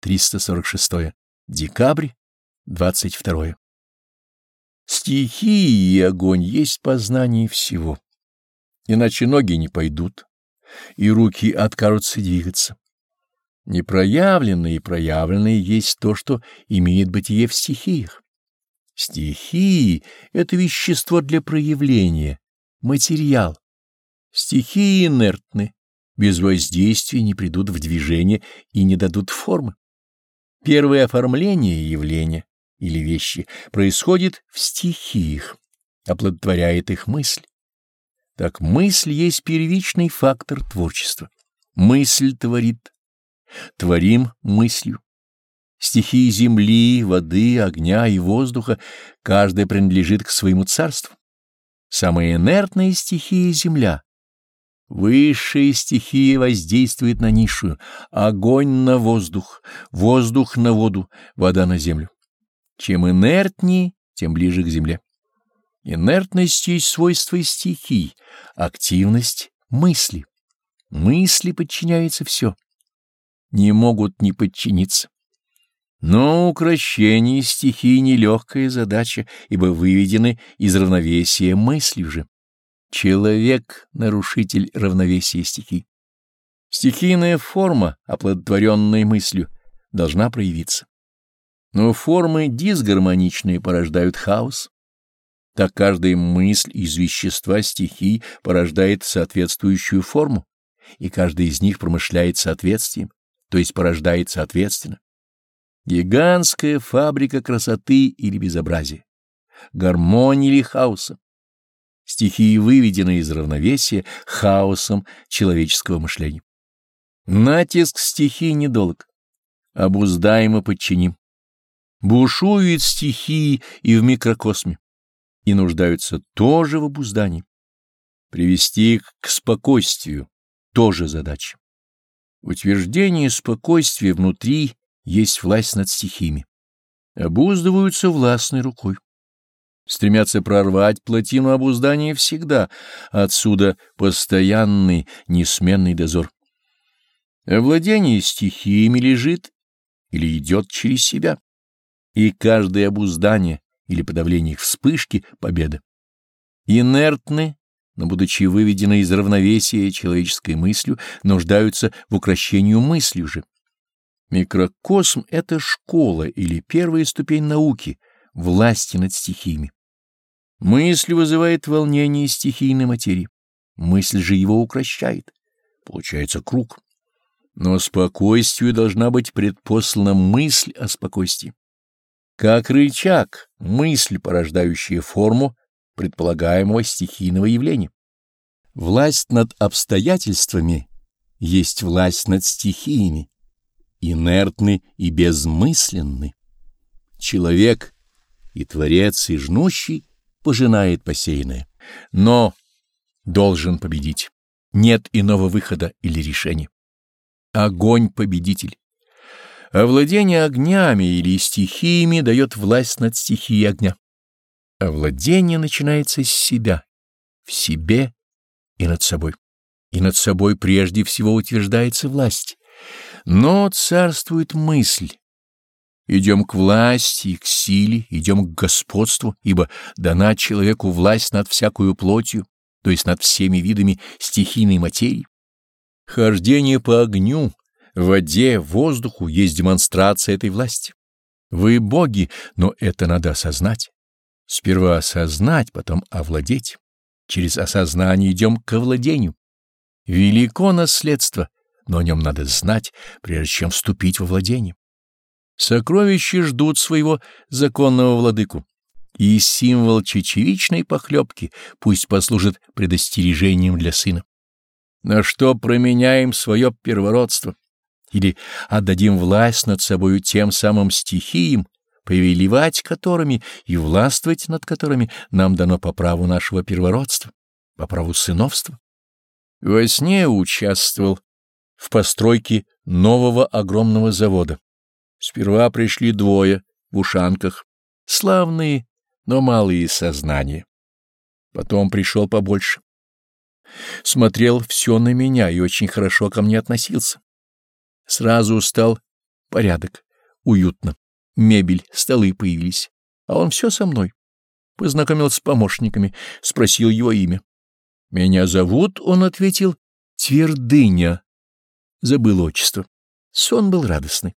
346. Декабрь, 22. Стихии и огонь есть познание всего. Иначе ноги не пойдут, и руки откажутся двигаться. Непроявленное и проявленное есть то, что имеет бытие в стихиях. Стихии — это вещество для проявления, материал. Стихии инертны, без воздействия не придут в движение и не дадут формы. Первое оформление явления или вещи происходит в стихиях, оплодотворяет их мысль. Так мысль есть первичный фактор творчества. Мысль творит. Творим мыслью. Стихии земли, воды, огня и воздуха, каждая принадлежит к своему царству. Самая инертная стихия — земля. Высшая стихия воздействует на низшую, огонь на воздух, воздух на воду, вода на землю. Чем инертнее, тем ближе к земле. Инертность есть свойство стихий, активность — мысли. Мысли подчиняются все. Не могут не подчиниться. Но укращение стихий — нелегкая задача, ибо выведены из равновесия мысли же. Человек — нарушитель равновесия стихий. Стихийная форма, оплодотворенная мыслью, должна проявиться. Но формы дисгармоничные порождают хаос. Так каждая мысль из вещества стихий порождает соответствующую форму, и каждая из них промышляет соответствием, то есть порождает соответственно. Гигантская фабрика красоты или безобразия, гармонии или хаоса. Стихии выведены из равновесия хаосом человеческого мышления. Натиск стихий недолг, обуздаем и подчиним. Бушуют стихии и в микрокосме, и нуждаются тоже в обуздании. Привести их к спокойствию — тоже задача. Утверждение спокойствия внутри есть власть над стихиями. Обуздываются властной рукой. Стремятся прорвать плотину обуздания всегда, отсюда постоянный, несменный дозор. Овладение стихиями лежит или идет через себя, и каждое обуздание или подавление их вспышки — победа. Инертны но, будучи выведены из равновесия человеческой мыслью, нуждаются в укращении мыслью же. Микрокосм — это школа или первая ступень науки, власти над стихиями. Мысль вызывает волнение стихийной материи, мысль же его укращает. Получается круг. Но спокойствию должна быть предпослана мысль о спокойствии. Как рычаг, мысль, порождающая форму, предполагаемого стихийного явления. Власть над обстоятельствами есть власть над стихиями, инертны и безмысленны. Человек и Творец, и жнущий пожинает посеянное, но должен победить. Нет иного выхода или решения. Огонь — победитель. Овладение огнями или стихиями дает власть над стихией огня. Овладение начинается с себя, в себе и над собой. И над собой прежде всего утверждается власть. Но царствует мысль. Идем к власти, к силе, идем к господству, ибо дана человеку власть над всякую плотью, то есть над всеми видами стихийной материи. Хождение по огню, воде, воздуху есть демонстрация этой власти. Вы боги, но это надо осознать. Сперва осознать, потом овладеть. Через осознание идем к овладению. Велико наследство, но о нем надо знать, прежде чем вступить во владение. Сокровища ждут своего законного владыку, и символ чечевичной похлебки пусть послужит предостережением для сына. На что променяем свое первородство? Или отдадим власть над собою тем самым стихиям, повелевать которыми и властвовать над которыми нам дано по праву нашего первородства, по праву сыновства. Во сне участвовал в постройке нового огромного завода. Сперва пришли двое в ушанках, славные, но малые сознания. Потом пришел побольше. Смотрел все на меня и очень хорошо ко мне относился. Сразу стал порядок, уютно. Мебель, столы появились, а он все со мной. Познакомился с помощниками, спросил его имя. «Меня зовут», — он ответил, — «Твердыня». Забыл отчество. Сон был радостный.